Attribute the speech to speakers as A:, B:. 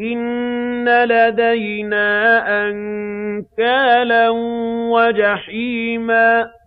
A: إِنَّ لَدَيْنَا أَنكَالًا وَجَحِيمًا